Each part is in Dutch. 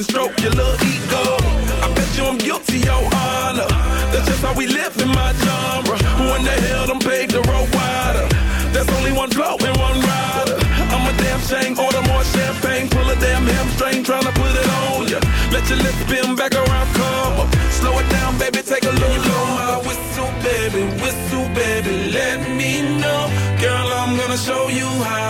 and stroke your little ego. I bet you I'm guilty, your honor. That's just how we live in my genre. Who in the hell done paved the road wider? There's only one blow and one rider. I'm a damn shame, order more champagne. Pull a damn hamstring, trying to put it on ya. Let your lips spin back around, come up. Slow it down, baby, take a little longer. Whistle, baby, whistle, baby, let me know. Girl, I'm gonna show you how.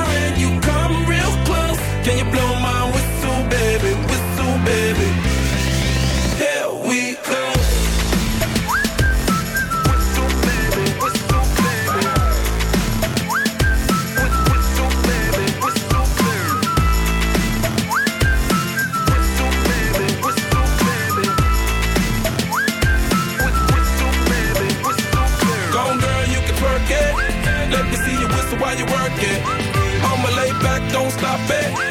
escapei.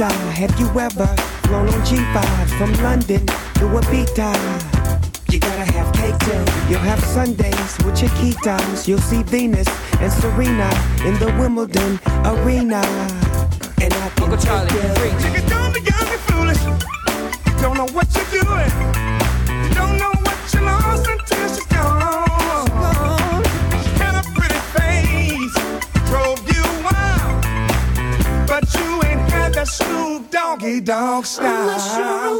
mamacita, have you ever flown on G5 from London to Ibiza? You gotta have cake too. You'll have Sundays with your keytimes. You'll see Venus and Serena in the Wimbledon arena. And I can Uncle Charlie, Nigga, don't be young and foolish. You don't know what you're doing. dog style.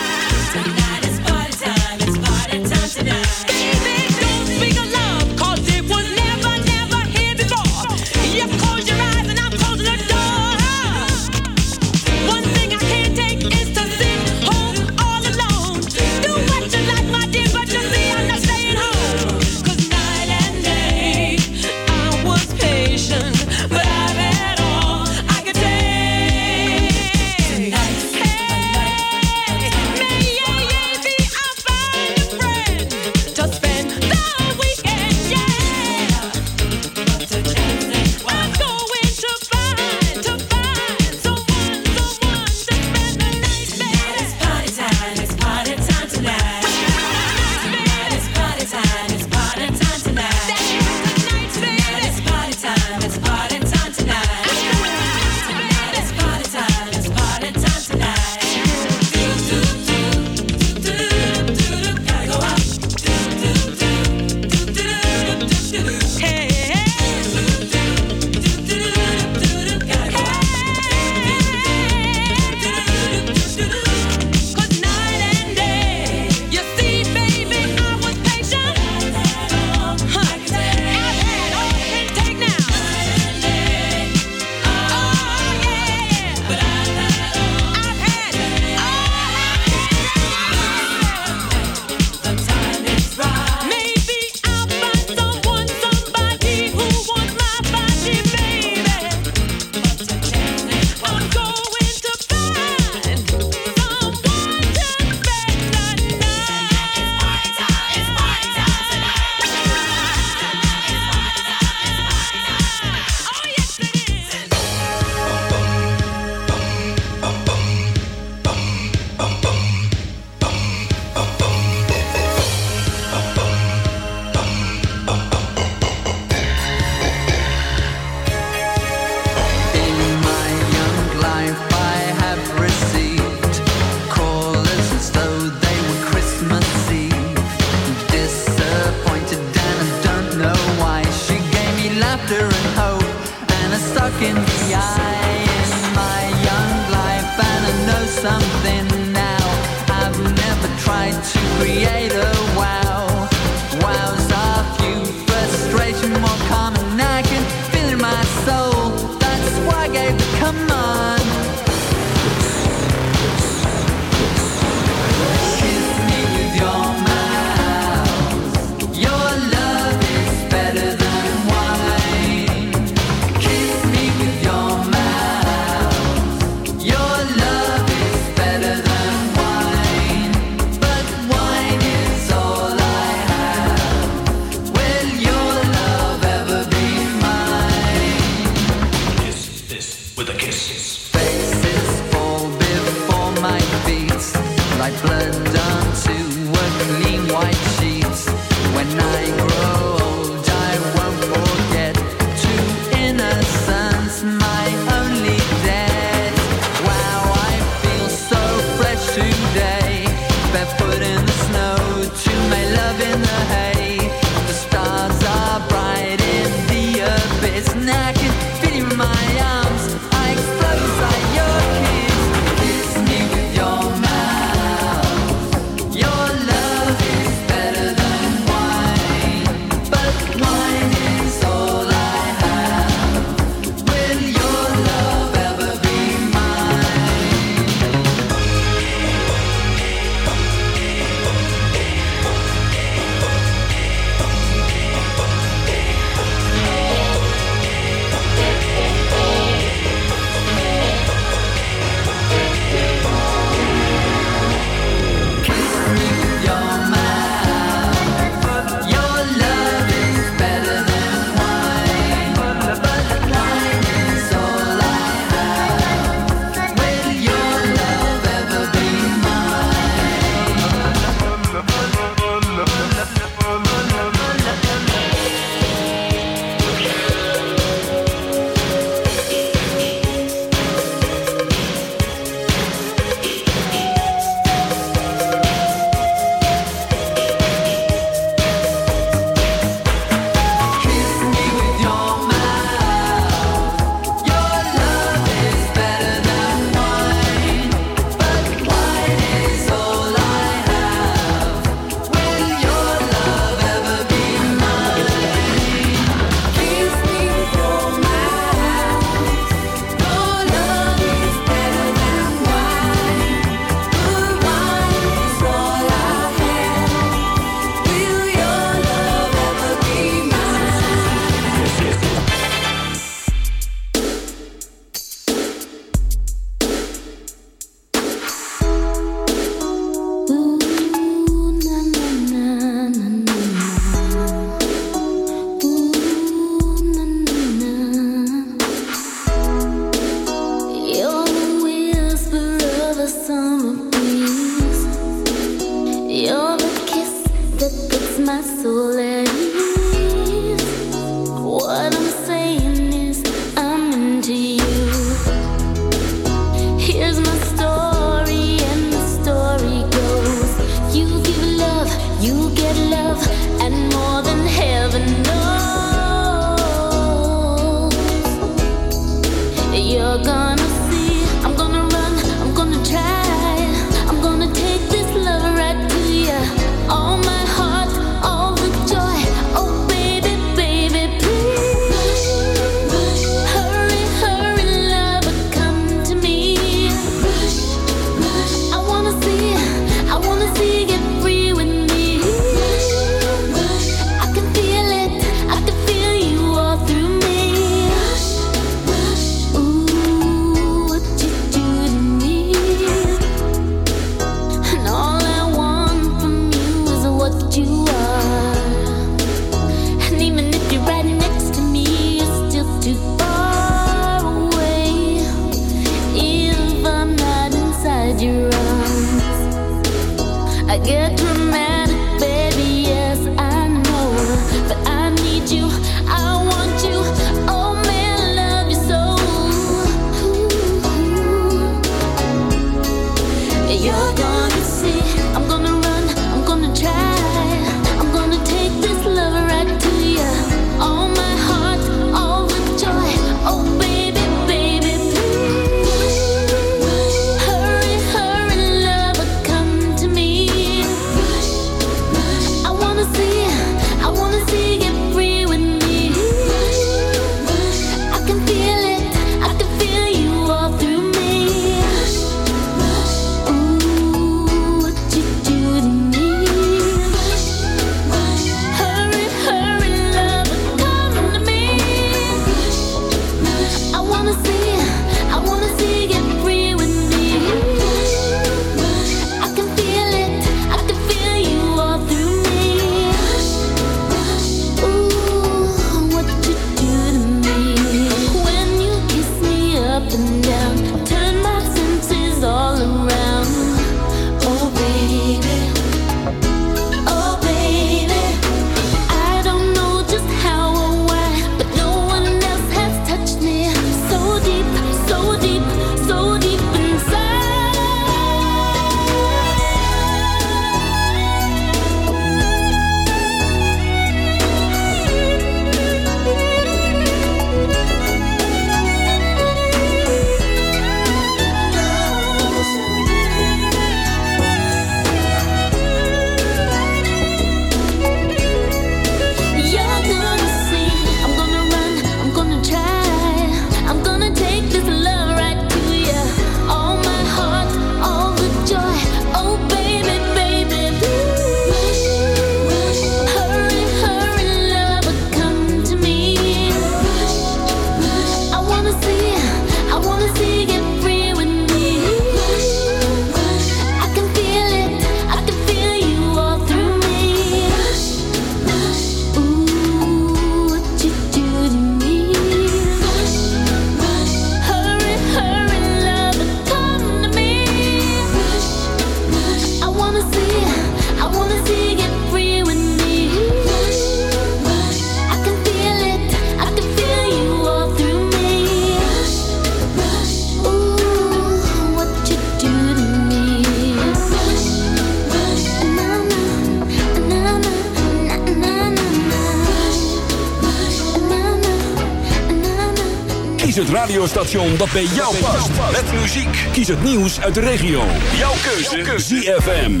radiostation dat bij jou past. Met muziek. Kies het nieuws uit de regio. Jouw keuze. ZFM.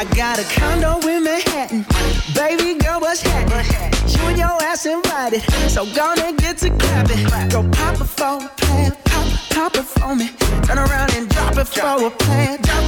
I got a condo in Manhattan. Baby girl, what's happening? You and your ass invited. So gonna get to clapping. Go pop a phone, Pop, pop it for me. Turn around and drop it for a plan. Drop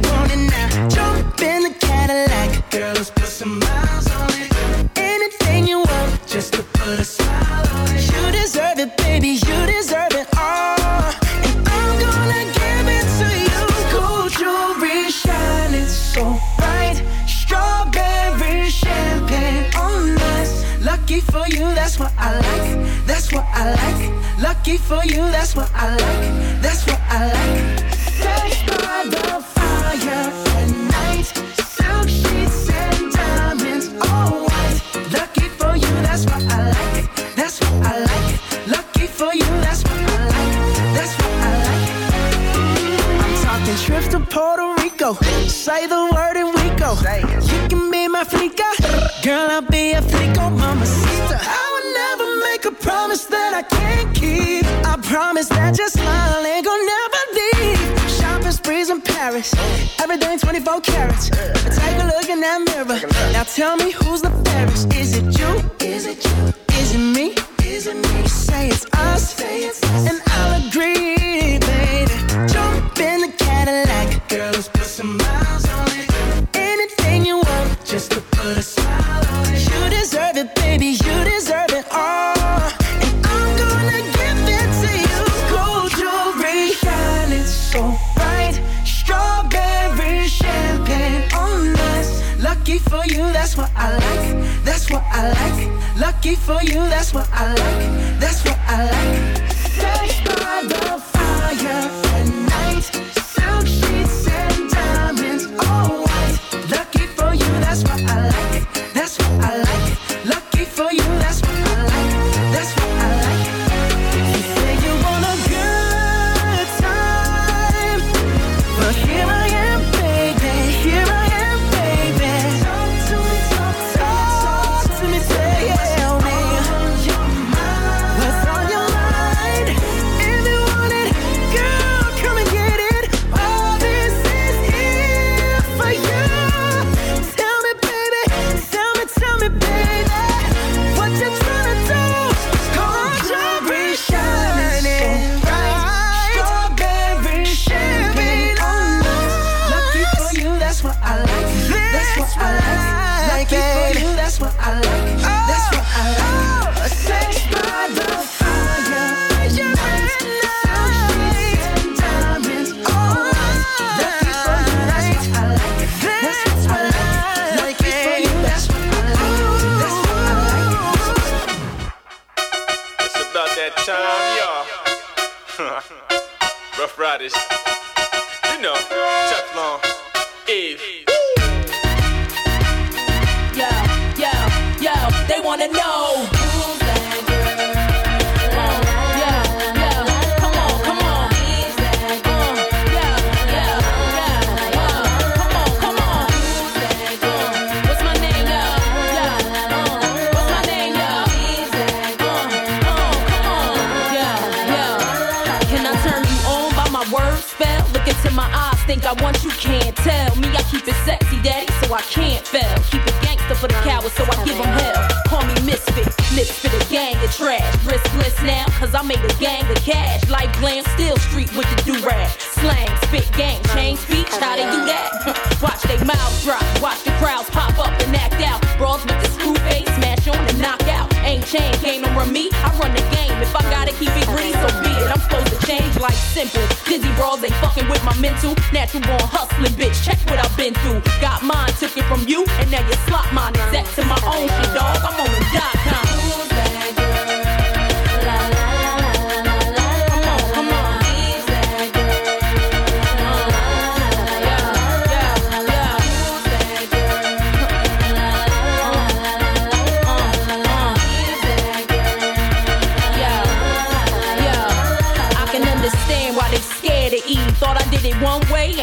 mouth drop. Watch the crowds pop up and act out. Brawls with the screw face, smash on and knock out. Ain't chain, game over me. I run the game. If I gotta keep it green, so be it. I'm supposed to change like simple. Dizzy brawls ain't fucking with my mental. Natural born hustling, bitch. Check what I've been through. Got mine, took it from you, and now you slot mine. Set to my own shit, dog. I'm on the dot com.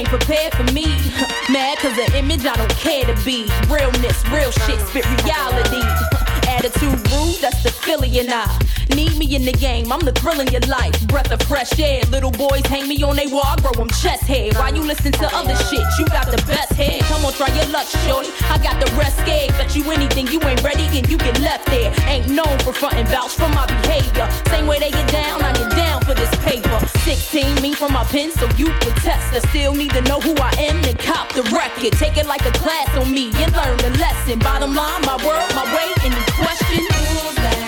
prepared for me. Mad cause the image I don't care to be. Realness, real shit, spit reality. Attitude rude, that's the Philly and I. Need me in the game, I'm the thrill in your life. Breath of fresh air, little boys hang me on they wall, I grow them chest hair. Why you listen to other shit? You got the best head. Come on, try your luck, shorty. I got the rest scared. Bet you anything, you ain't ready and you get left there. Ain't known for front and vouch for my behavior. Same way they get down, I get down for this paper. 16, me from my pen, so you protest. I still need to know who I am and cop the record. Take it like a class on me and learn the lesson. Bottom line, my world, my way, any question.